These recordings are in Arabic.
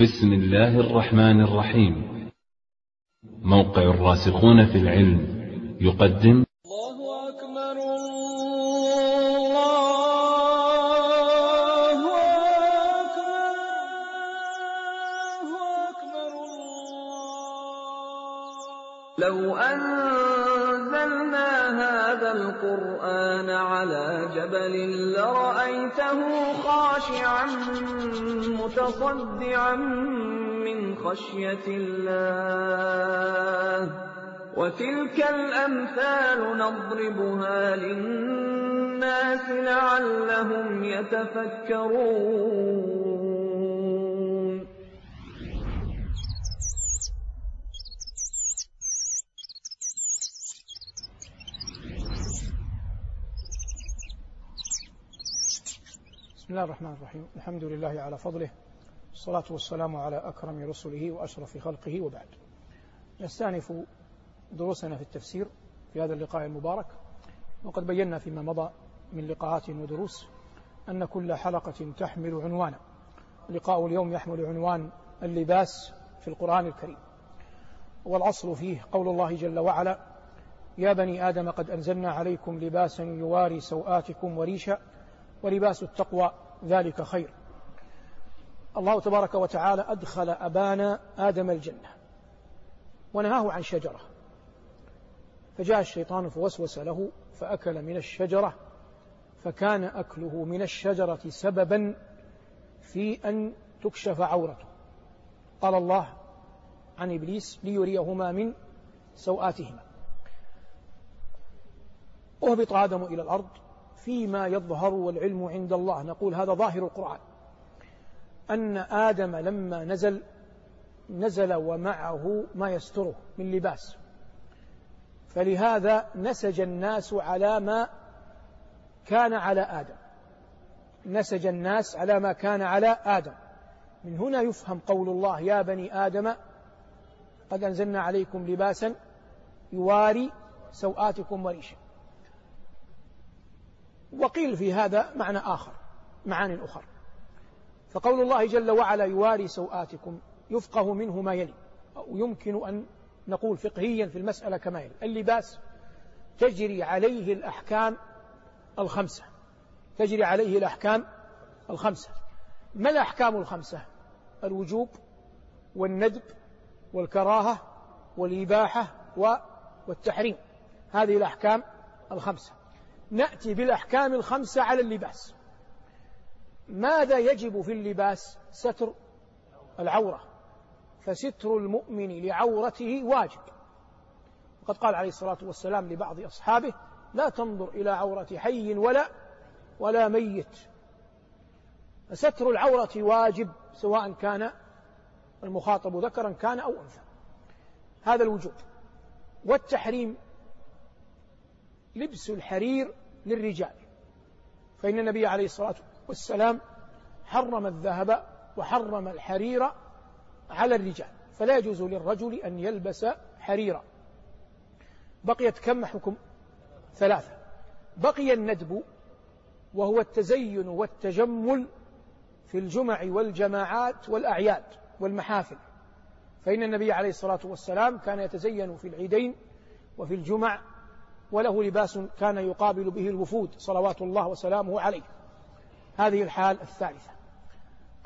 بسم الله الرحمن الرحيم. موقع الراسخون في العلم يقدم. الله أكبر الله أكبر الله أكبر. لو أنزلنا هذا القرآن على جبل لرأيته خاشعا متصدعا من خشية الله. وتلك الأمثال نضربها للناس لعلهم يتفكرون. بسم الله الرحمن الرحيم الحمد لله على فضله والصلاة والسلام على أكرم رسله وأشرف خلقه وبعد نستأنف دروسنا في التفسير في هذا اللقاء المبارك وقد بينا فيما مضى من لقاءات ودروس أن كل حلقة تحمل عنوانا لقاء اليوم يحمل عنوان اللباس في القرآن الكريم والأصل فيه قول الله جل وعلا يا بني آدم قد أنزلنا عليكم لباسا يواري سوآتكم وريشا ولباس التقوى ذلك خير. الله تبارك وتعالى أدخل أبانا آدم الجنة ونهاه عن شجرة. فجاء الشيطان فوسوس له فأكل من الشجرة فكان أكله من الشجرة سببا في أن تكشف عورته. قال الله عن إبليس ليريهما من سوآتهما. أهبط آدم إلى الأرض فيما يظهر والعلم عند الله. نقول هذا ظاهر القرآن. أن آدم لما نزل نزل ومعه ما يستره من لباس. فلهذا نسج الناس على ما كان على آدم. نسج الناس على ما كان على آدم. من هنا يفهم قول الله يا بني آدم قد أنزلنا عليكم لباسا يواري سوآتكم وريشا. وقيل في هذا معنى آخر معان أخر. فقول الله جل وعلا يواري سوآتكم يفقه منه ما يلي. أو يمكن أن نقول فقهيا في المسألة كما يلي. اللباس تجري عليه الأحكام الخمسة. تجري عليه الأحكام الخمسة. ما الأحكام الخمسة؟ الوجوب والندب والكراهة والإباحة والتحريم. هذه الأحكام الخمسة. نأتي بالأحكام الخمسة على اللباس. ماذا يجب في اللباس؟ ستر العورة. فستر المؤمن لعورته واجب. وقد قال عليه الصلاة والسلام لبعض أصحابه لا تنظر إلى عورة حي ولا ولا ميت. فستر العورة واجب سواء كان المخاطب ذكرا كان أو أنثى. هذا الوجوب. والتحريم لبس الحرير للرجال. فإن النبي عليه الصلاة والسلام حرم الذهب وحرم الحرير على الرجال فلا يجوز للرجل أن يلبس حريرا. بقيت كم حكم ثلاثة. بقي الندب وهو التزين والتجمل في الجمع والجماعات والأعياد والمحافل. فإن النبي عليه الصلاة والسلام كان يتزين في العيدين وفي الجمع وله لباس كان يقابل به الوفود صلوات الله وسلامه عليه. هذه الحال الثالثة.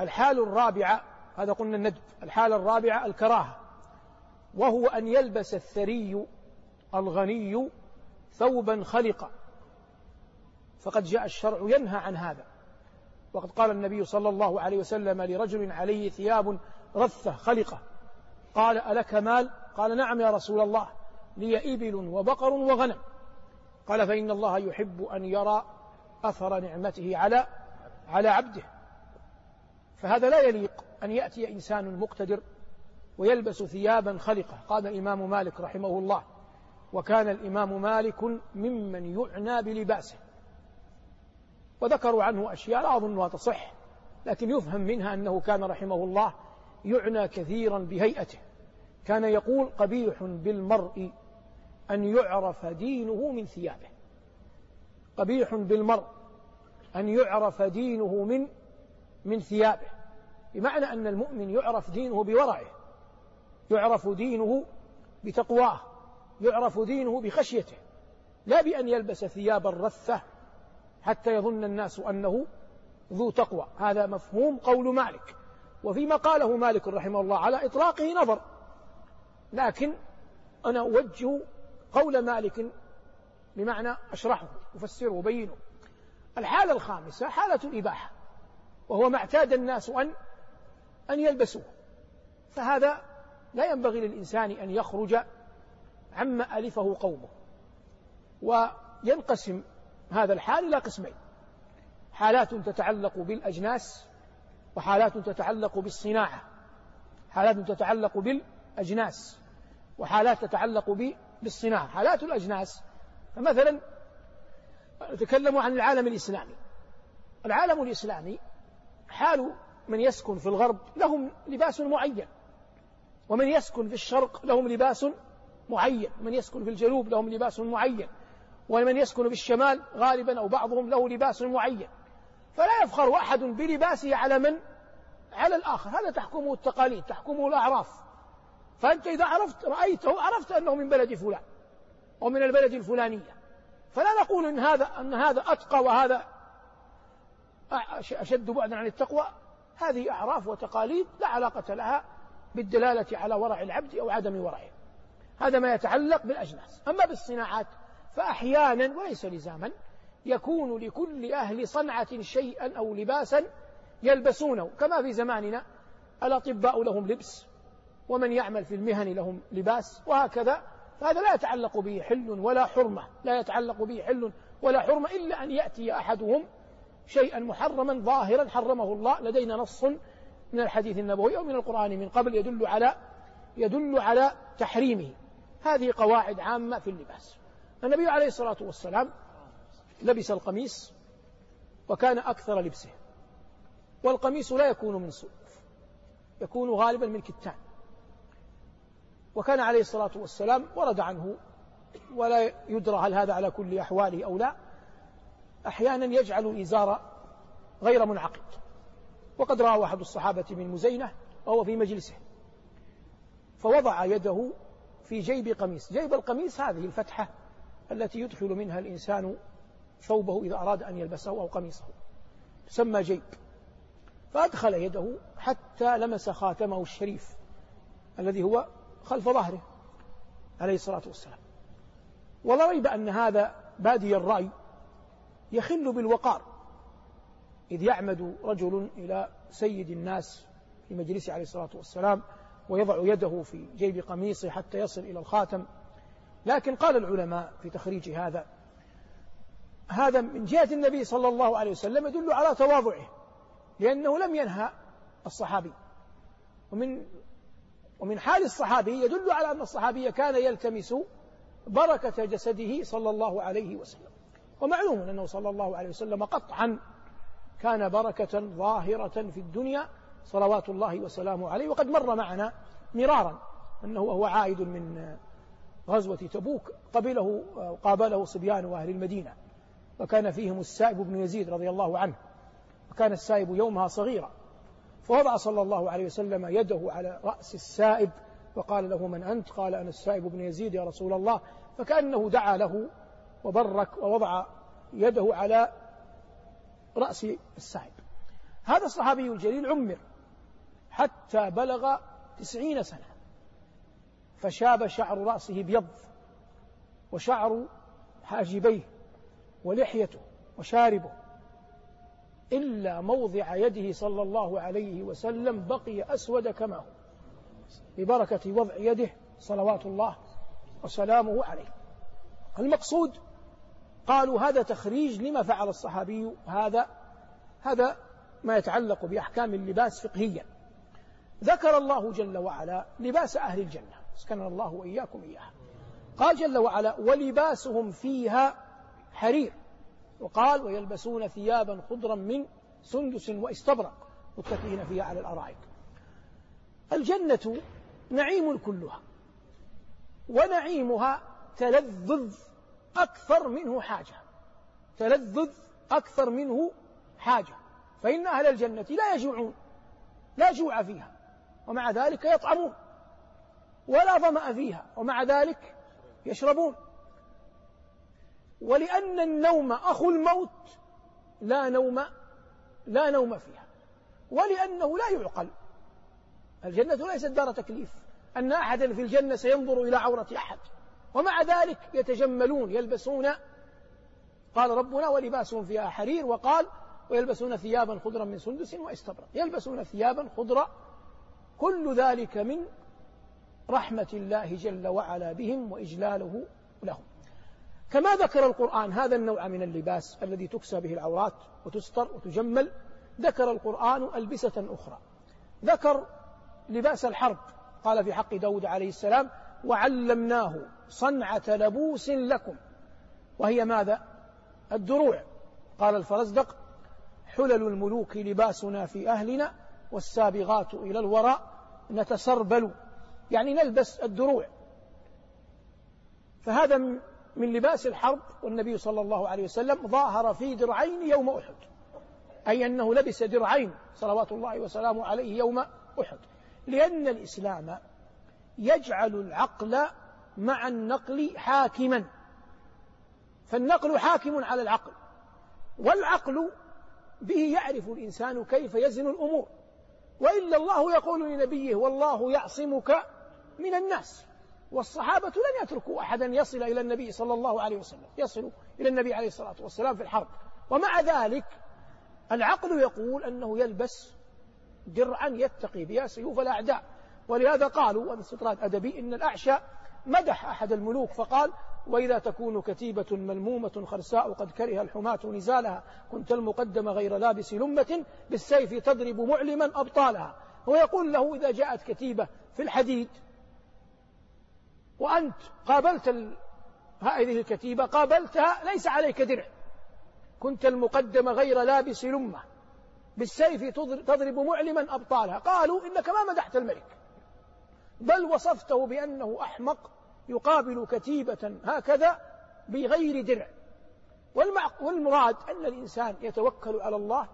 الحال الرابعة هذا قلنا الندب الحالة الرابعة الكراهة. وهو أن يلبس الثري الغني ثوبا خلقا. فقد جاء الشرع ينهى عن هذا. وقد قال النبي صلى الله عليه وسلم لرجل عليه ثياب رثة خلقة قال ألك مال؟ قال نعم يا رسول الله لي إبل وبقر وغنم. قال فإن الله يحب أن يرى أثر نعمته على على عبده. فهذا لا يليق أن يأتي إنسان مقتدر ويلبس ثيابا خلقة. قال الإمام مالك رحمه الله وكان الإمام مالك ممن يعنى بلباسه. وذكروا عنه أشياء لا أظنها تصح لكن يفهم منها أنه كان رحمه الله يعنى كثيرا بهيئته. كان يقول قبيح بالمرء أن يعرف دينه من ثيابه. قبيح بالمرء أن يعرف دينه من من ثيابه. بمعنى أن المؤمن يعرف دينه بورعه يعرف دينه بتقواه يعرف دينه بخشيته. لا بأن يلبس ثياب الرثة حتى يظن الناس أنه ذو تقوى. هذا مفهوم قول مالك. وفيما قاله مالك رحمه الله على إطلاقه نظر. لكن أنا أوجه قول مالك بمعنى أشرحه أفسره وبينه الحالة الخامسة حالة الإباحة وهو ما اعتاد الناس أن أن يلبسوه. فهذا لا ينبغي للإنسان أن يخرج عما ألفه قومه. وينقسم هذا الحال إلى قسمين. حالات تتعلق بالأجناس وحالات تتعلق بالصناعة. حالات تتعلق بالأجناس وحالات تتعلق بالصناعة حالات الأجناس. فمثلا نتكلم عن العالم الإسلامي. العالم الإسلامي حال من يسكن في الغرب لهم لباس معين. ومن يسكن في الشرق لهم لباس معين. من يسكن في الجنوب لهم لباس معين. ومن يسكن في الشمال غالبا أو بعضهم له لباس معين. فلا يفخر أحد بلباسه على من؟ على الآخر. هذا تحكمه التقاليد تحكمه الأعراف. فأنت إذا عرفت رأيته عرفت أنه من بلد فلان أو من البلد الفلانية. فلا نقول إن هذا أن هذا أتقى وهذا أشد بعدا عن التقوى. هذه أعراف وتقاليد لا علاقة لها بالدلالة على ورع العبد أو عدم ورعه. هذا ما يتعلق بالأجناس. أما بالصناعات فأحيانا وليس لزاما يكون لكل أهل صنعة شيئا أو لباسا يلبسونه. كما في زماننا الأطباء لهم لبس ومن يعمل في المهن لهم لباس وهكذا فهذا لا يتعلق به حل ولا حرمة لا يتعلق به حل ولا حرمة إلا أن يأتي أحدهم شيئا محرما ظاهرا حرمه الله لدينا نص من الحديث النبوي أو من القرآن من قبل يدل على يدل على تحريمه. هذه قواعد عامة في اللباس. النبي عليه الصلاة والسلام لبس القميص وكان أكثر لبسه والقميص لا يكون من صوف يكون غالبا من كتان. وكان عليه الصلاة والسلام ورد عنه ولا يدرى هل هذا على كل أحواله أو لا. أحيانا يجعل الإزار غير منعقد. وقد رأى أحد الصحابة من مزينة وهو في مجلسه. فوضع يده في جيب قميص. جيب القميص هذه الفتحة التي يدخل منها الإنسان ثوبه إذا أراد أن يلبسه أو قميصه. تسمى جيب. فأدخل يده حتى لمس خاتمه الشريف الذي هو خلف ظهره عليه الصلاة والسلام. ولا ريب أن هذا بادي الرأي يخل بالوقار. إذ يعمد رجل إلى سيد الناس في مجلسه عليه الصلاة والسلام ويضع يده في جيب قميصه حتى يصل إلى الخاتم. لكن قال العلماء في تخريج هذا هذا من جهة النبي صلى الله عليه وسلم يدل على تواضعه لأنه لم ينهى الصحابي. ومن ومن حال الصحابي يدل على أن الصحابي كان يلتمس بركة جسده صلى الله عليه وسلم. ومعلوم أنه صلى الله عليه وسلم قطعا كان بركة ظاهرة في الدنيا صلوات الله وسلامه عليه. وقد مر معنا مرارا أنه وهو عائد من غزوة تبوك قبله قابله صبيان أهل المدينة. وكان فيهم السائب بن يزيد رضي الله عنه. وكان السائب يومها صغيرا. فوضع صلى الله عليه وسلم يده على رأس السائب وقال له من أنت؟ قال أنا السائب بن يزيد يا رسول الله. فكأنه دعا له وبرك ووضع يده على رأس السائب. هذا الصحابي الجليل عمر حتى بلغ تسعين سنة فشاب شعر رأسه بيض وشعر حاجبيه ولحيته وشاربه. إلا موضع يده صلى الله عليه وسلم بقي أسود كما هو. ببركة وضع يده صلوات الله وسلامه عليه. المقصود قالوا هذا تخريج لما فعل الصحابي. هذا هذا ما يتعلق بأحكام اللباس فقهيا ذكر الله جل وعلا لباس أهل الجنة. اسكننا الله وإياكم إياها. قال جل وعلا ولباسهم فيها حرير. وقال ويلبسون ثيابا خضرا من سندس واستبرق متكئين فيها على الأرائك. الجنة نعيم كلها ونعيمها تلذذ أكثر منه حاجة تلذذ أكثر منه حاجة. فإن أهل الجنة لا يجوعون لا جوع فيها ومع ذلك يطعمون ولا ظمأ فيها ومع ذلك يشربون. ولأن النوم أخو الموت لا نوم لا نوم فيها ولأنه لا يعقل. الجنة ليست دار تكليف. أن أحدا في الجنة سينظر إلى عورة أحد. ومع ذلك يتجملون يلبسون قال ربنا ولباسهم فيها حرير وقال ويلبسون ثيابا خضرا من سندس واستبرق. يلبسون ثيابا خضرا كل ذلك من رحمة الله جل وعلا بهم وإجلاله لهم. كما ذكر القرآن هذا النوع من اللباس الذي تكسى به العورات وتستر وتجمل ذكر القرآن ألبسة أخرى. ذكر لباس الحرب قال في حق داود عليه السلام وعلمناه صنعة لبوس لكم. وهي ماذا؟ الدروع. قال الفرزدق حلل الملوك لباسنا في أهلنا والسابغات إلى الوراء نتسربل. يعني نلبس الدروع. فهذا من لباس الحرب والنبي صلى الله عليه وسلم ظاهر في درعين يوم أحد. أي أنه لبس درعين صلوات الله وسلامه عليه يوم أحد. لأن الإسلام يجعل العقل مع النقل حاكما. فالنقل حاكم على العقل. والعقل به يعرف الإنسان كيف يزن الأمور. وإلا الله يقول لنبيه والله يعصمك من الناس. والصحابة لن يتركوا أحدا يصل إلى النبي صلى الله عليه وسلم. يصل إلى النبي عليه الصلاة والسلام في الحرب. ومع ذلك العقل يقول أنه يلبس درعا يتقي بها سيوف الأعداء. ولهذا قالوا وهذا استطراد أدبي إن الأعشى مدح أحد الملوك فقال وإذا تكون كتيبة ملمومة خرساء قد كره الحماة نزالها كنت المقدم غير لابس لمة بالسيف تضرب معلما أبطالها. هو يقول له إذا جاءت كتيبة في الحديد وأنت قابلت هذه الكتيبة قابلتها ليس عليك درع. كنت المقدم غير لابس لمة. بالسيف تضرب معلما أبطالها. قالوا إنك ما مدحت الملك. بل وصفته بأنه أحمق يقابل كتيبة هكذا بغير درع. والمراد أن الإنسان يتوكل على الله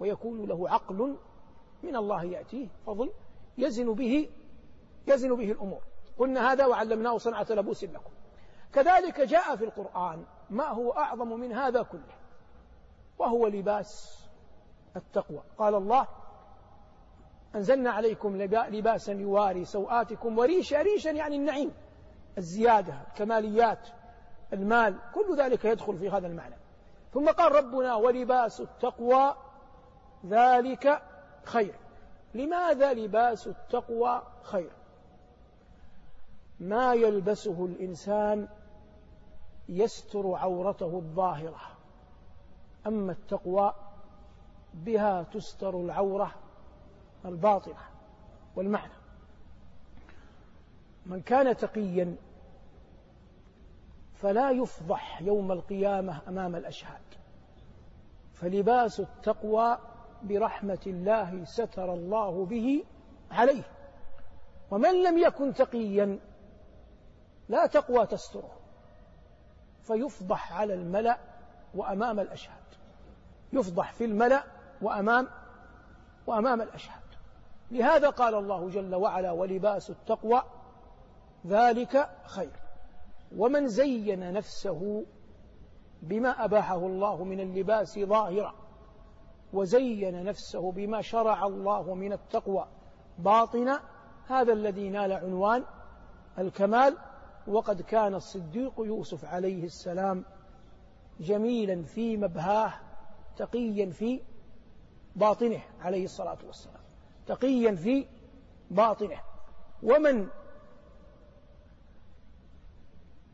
ويكون له عقل من الله يأتيه فضل يزن به يزن به الأمور. قلنا هذا وعلمناه صنعة لبوس لكم. كذلك جاء في القرآن ما هو أعظم من هذا كله وهو لباس التقوى. قال الله أنزلنا عليكم لباسا يواري سوآتكم وريشا ريشا يعني النعيم الزيادة الكماليات المال كل ذلك يدخل في هذا المعنى. ثم قال ربنا ولباس التقوى ذلك خير. لماذا لباس التقوى خير؟ ما يلبسه الإنسان يستر عورته الظاهرة. أما التقوى بها تستر العورة الباطنة والمعنى. من كان تقيا فلا يفضح يوم القيامة أمام الأشهاد. فلباس التقوى برحمة الله ستر الله به عليه. ومن لم يكن تقيا لا تقوى تستره. فيفضح على الملأ وأمام الأشهاد. يفضح في الملأ وأمام وأمام الأشهاد. لهذا قال الله جل وعلا ولباس التقوى ذلك خير. ومن زين نفسه بما أباحه الله من اللباس ظاهرا وزين نفسه بما شرع الله من التقوى باطنا هذا الذي نال عنوان الكمال وقد كان الصديق يوسف عليه السلام جميلا في مبهاه تقيا في باطنه عليه الصلاة والسلام. تقيا في باطنه. ومن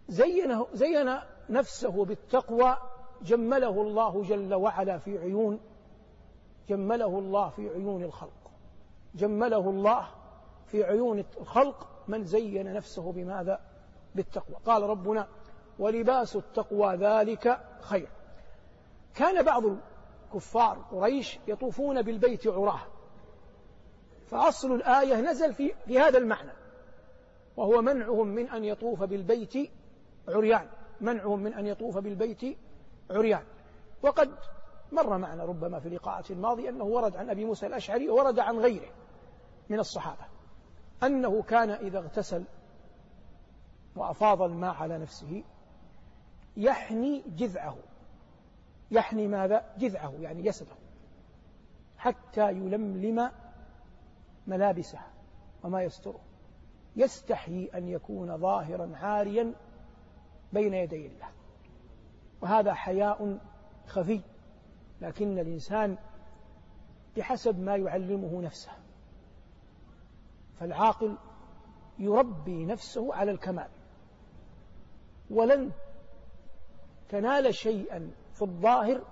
زينه زين نفسه بالتقوى جمله الله جل وعلا في عيون جمله الله في عيون الخلق. جمله الله في عيون الخلق. من زين نفسه بماذا؟ بالتقوى. قال ربنا ولباس التقوى ذلك خير. كان بعض كفار قريش يطوفون بالبيت عراة. فأصل الآية نزل في, في هذا المعنى. وهو منعهم من أن يطوف بالبيت عريان. منعهم من أن يطوف بالبيت عريان. وقد مر معنا ربما في لقاءات الماضية أنه ورد عن أبي موسى الأشعري وورد عن غيره من الصحابة. أنه كان إذا اغتسل وأفاض الماء على نفسه يحني جذعه. يحني ماذا؟ جذعه يعني جسده حتى يلملم ملابسه وما يستره. يستحيي أن يكون ظاهرا عاريا بين يدي الله. وهذا حياء خفي لكن الإنسان بحسب ما يعلمه نفسه. فالعاقل يربي نفسه على الكمال. ولن تنال شيئا في الظاهر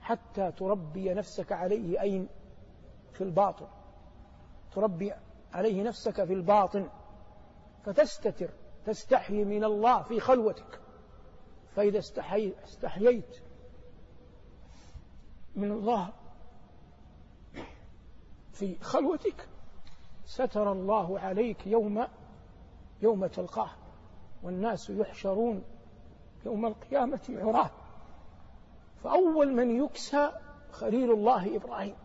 حتى تربي نفسك عليه أين؟ في الباطن. تربي عليه نفسك في الباطن. فتستتر تستحي من الله في خلوتك. فإذا استحييت من الله في خلوتك ستر الله عليك يوم يوم تلقاه. والناس يحشرون يوم القيامة عراه فأول من يكسى خليل الله إبراهيم.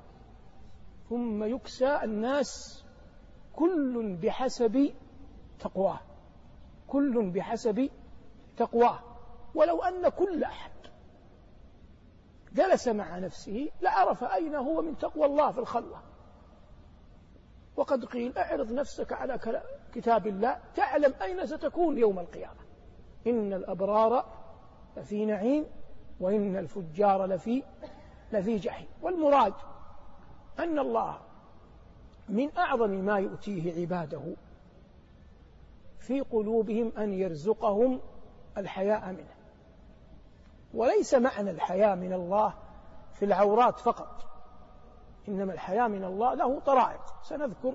ثم يكسى الناس كل بحسب تقواه. كل بحسب تقواه. ولو أن كل أحد جلس مع نفسه لعرف أين هو من تقوى الله في الخلوة وقد قيل اعرض نفسك على كتاب الله تعلم أين ستكون يوم القيامة. إن الأبرار لفي نعيم وإن الفجار لفي لفي جحيم. والمراد أن الله من أعظم ما يؤتيه عباده في قلوبهم أن يرزقهم الحياء منه. وليس معنى الحياء من الله في العورات فقط إنما الحياء من الله له طرائق سنذكر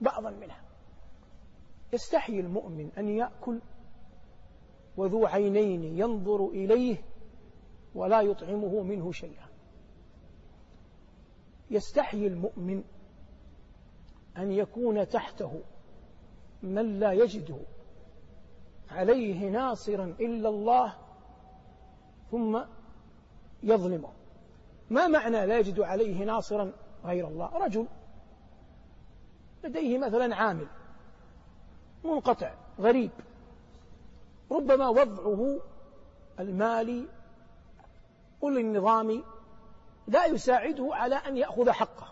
بعضا منها. يستحي المؤمن أن يأكل وذو عينين ينظر إليه ولا يطعمه منه شيئا. يستحي المؤمن أن يكون تحته من لا يجد عليه ناصرا إلا الله ثم يظلمه. ما معنى لا يجد عليه ناصرا غير الله؟ رجل لديه مثلا عامل. منقطع غريب. ربما وضعه المالي والنظامي لا يساعده على أن يأخذ حقه.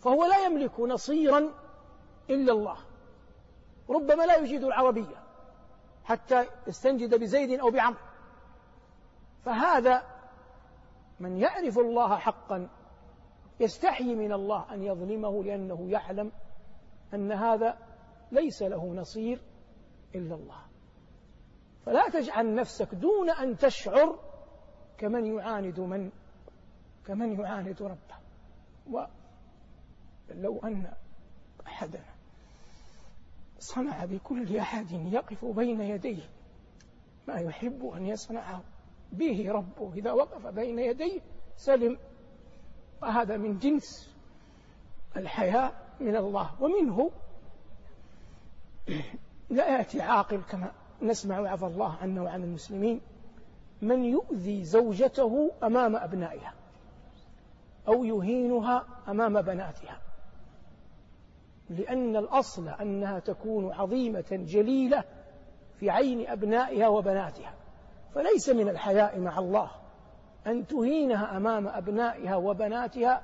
فهو لا يملك نصيرا إلا الله. ربما لا يجيد العربية حتى يستنجد بزيد أو بعمر. فهذا من يعرف الله حقا يستحي من الله أن يظلمه لأنه يعلم أن هذا ليس له نصير إلا الله. فلا تجعل نفسك دون أن تشعر كمن يعاند من كمن يعاند ربه. ولو أن أحدا صنع بكل أحد يقف بين يديه ما يحب أن يصنعه به ربه. إذا وقف بين يديه سلم. وهذا من جنس الحياء من الله. ومنه لا يأتي عاقل كما نسمع عفى الله عنه وعن المسلمين من يؤذي زوجته أمام أبنائها أو يهينها أمام بناتها. لأن الأصل أنها تكون عظيمة جليلة في عين أبنائها وبناتها. فليس من الحياء مع الله أن تهينها أمام أبنائها وبناتها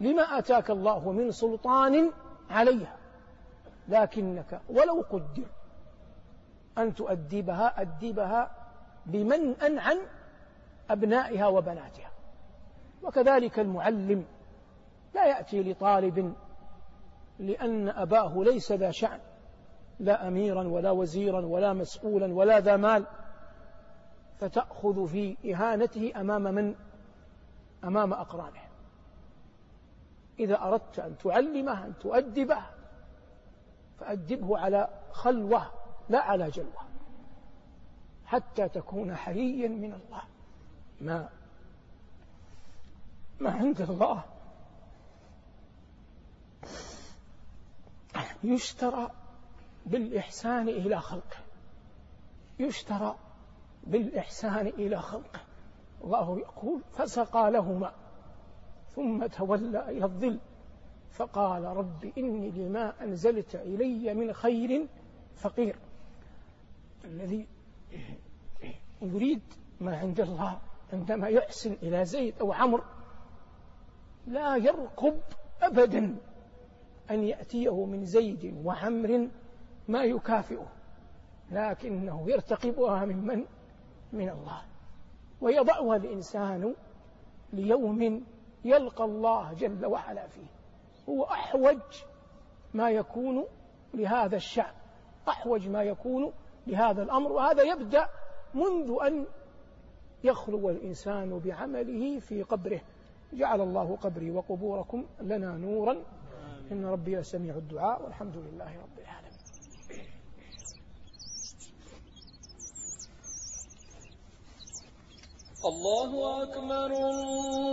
لما آتاك الله من سلطان عليها. لكنك ولو قدر أن تؤدبها أدبها بمنأ عن أبنائها وبناتها وكذلك المعلم لا يأتي لطالب لأن أباه ليس ذا شأن لا أميرا ولا وزيرا ولا مسؤولا ولا ذا مال فتأخذ في إهانته أمام من؟ أمام أقرانه إذا أردت أن تعلمه أن تؤدبه فأدبه على خلوة لا على جلوة حتى تكون حريا من الله. ما ما عند الله. يشترى بالإحسان إلى خلقه. يشترى بالإحسان إلى خلقه. الله يقول فسقى لهما ثم تولى إلى الظل. فقال رب إني لما أنزلت إلي من خير فقير. الذي يريد ما عند الله عندما يحسن إلى زيد أو عمرو لا يرقب أبدا أن يأتيه من زيد وعمر ما يكافئه لكنه يرتقبها ممن؟ من الله. ويضعها الإنسان ليوم يلقى الله جل وعلا فيه. هو أحوج ما يكون لهذا الشعب أحوج ما يكون لهذا الأمر وهذا يبدأ منذ أن يخلو الإنسان بعمله في قبره. جعل الله قبري وقبوركم لنا نورا. إن ربي لسميع الدعاء والحمد لله رب العالمين. الله أكبر الله